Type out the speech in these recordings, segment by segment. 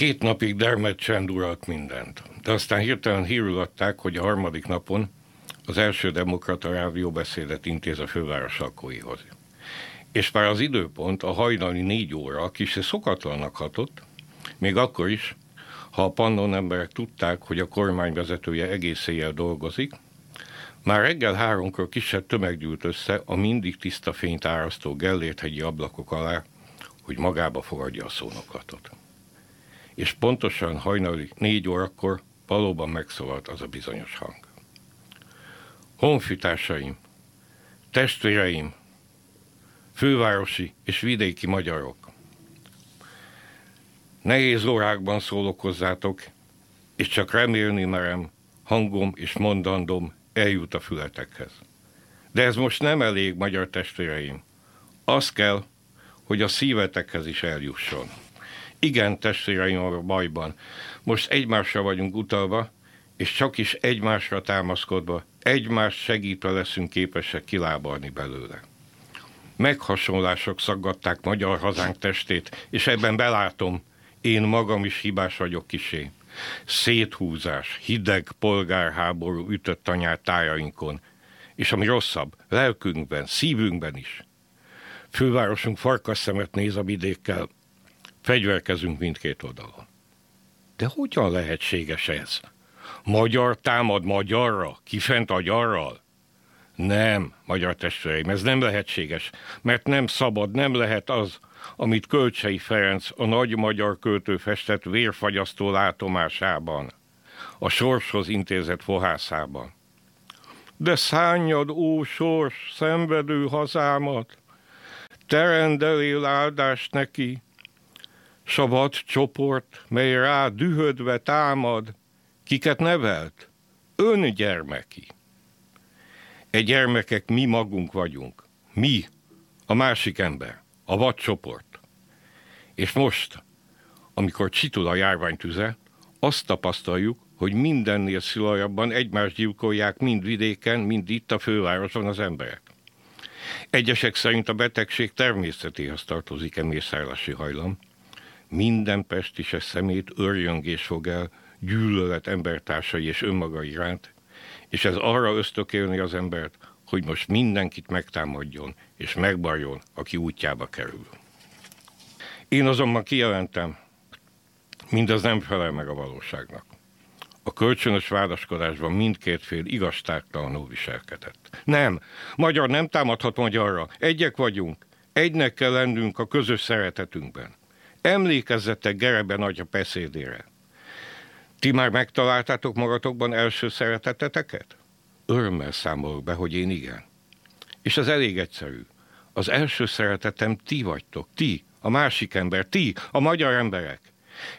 Két napig dermed csend uralt mindent, de aztán hirtelen hírül hogy a harmadik napon az első demokrata rádióbeszédet intéz a főváros lakóihoz. És már az időpont, a hajnali négy óra kicsi szokatlannak hatott, még akkor is, ha a pannon emberek tudták, hogy a kormány vezetője egész éjjel dolgozik, már reggel háromkor kisebb tömeg gyűlt össze a mindig tiszta fényt árasztó Gellérthegyi ablakok alá, hogy magába fogadja a szónoklatot. És pontosan hajnali négy órakor valóban megszólalt az a bizonyos hang. Honfitársaim, testvéreim, fővárosi és vidéki magyarok, Nehéz órákban szólok hozzátok, és csak remélni merem, hangom és mondandom eljut a fületekhez. De ez most nem elég, magyar testvéreim. Az kell, hogy a szívetekhez is eljusson. Igen, testvéreim a bajban. Most egymásra vagyunk utalva, és csak is egymásra támaszkodva, egymást segítve leszünk képesek kilábalni belőle. Meghasonlások szaggatták magyar hazánk testét, és ebben belátom, én magam is hibás vagyok kisé. Széthúzás, hideg polgárháború ütött anyát tájainkon, és ami rosszabb, lelkünkben, szívünkben is. Fővárosunk farkas szemet néz a vidékkel, fegyverkezünk mindkét oldalon. De hogyan lehetséges ez? Magyar támad magyarra, kifent agyarral? Nem, magyar testvéreim, ez nem lehetséges, mert nem szabad, nem lehet az, amit Kölcsei Ferenc, a nagy magyar költő festett vérfagyasztó látomásában, a sorshoz intézett fohászában. De szányad, ó sors, szenvedő hazámat, terendelél áldást neki, s a vad csoport, mely rá dühödve támad, kiket nevelt? Ön gyermeki. E gyermekek mi magunk vagyunk. Mi, a másik ember, a vad csoport. És most, amikor csitul a járványtüze, azt tapasztaljuk, hogy mindennél szilajabban egymást gyilkolják mind vidéken, mind itt a fővárosban az emberek. Egyesek szerint a betegség természetéhez tartozik e mészárlási hajlam. Minden pestises szemét örjöngés fog el, gyűlölet embertársai és önmaga iránt, és ez arra ösztökélni az embert, hogy most mindenkit megtámadjon és megbarjon, aki útjába kerül. Én azonban kijelentem, mindez nem felel meg a valóságnak. A kölcsönös vádaskodásban mindkét fél igazságtalanul viselkedett. Nem, magyar nem támadhat magyarra, egyek vagyunk, egynek kell lennünk a közös szeretetünkben. Emlékezzetek Gereben atya beszédére. Ti már megtaláltátok magatokban első szereteteteket? Örömmel számolok be, hogy én igen. És az elég egyszerű. Az első szeretetem ti vagytok, ti, a másik ember, ti, a magyar emberek.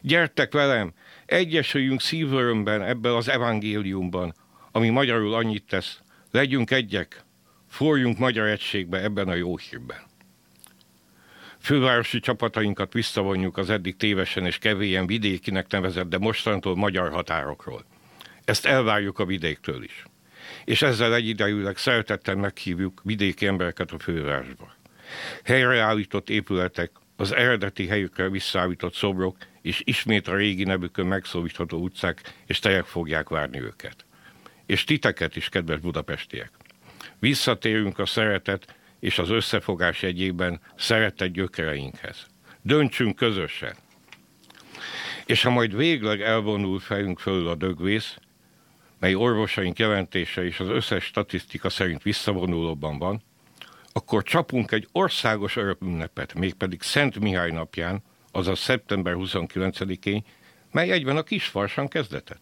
Gyertek velem, egyesüljünk szívörömben ebben az evangéliumban, ami magyarul annyit tesz. Legyünk egyek, forjunk magyar egységbe ebben a jó hírben. Fővárosi csapatainkat visszavonjuk az eddig tévesen és kevélyen vidékinek nevezett, de mostantól magyar határokról. Ezt elvárjuk a vidéktől is. És ezzel egyidejűleg szeretettel meghívjuk vidéki embereket a fővárosba. Helyreállított épületek, az eredeti helyükre visszaállított szobrok és ismét a régi nevükön megszólítható utcák és tejek fogják várni őket. És titeket is, kedves budapestiek. Visszatérünk a szeretet és az összefogás egyében szeretett gyökereinkhez. Döntsünk közösen. És ha majd végleg elvonul fejünk fölül a dögvész, mely orvosaink jelentése és az összes statisztika szerint visszavonulóban van, akkor csapunk egy országos örökünnepet, mégpedig Szent Mihály napján, azaz szeptember 29-én, mely egyben a kisfarsan kezdetett.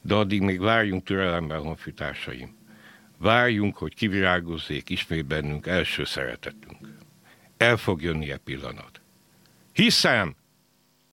De addig még várjunk türelemben, honfitársaim. Várjunk, hogy kivirágozzék ismét bennünk első szeretetünk. El fog jönni e pillanat. Hiszem,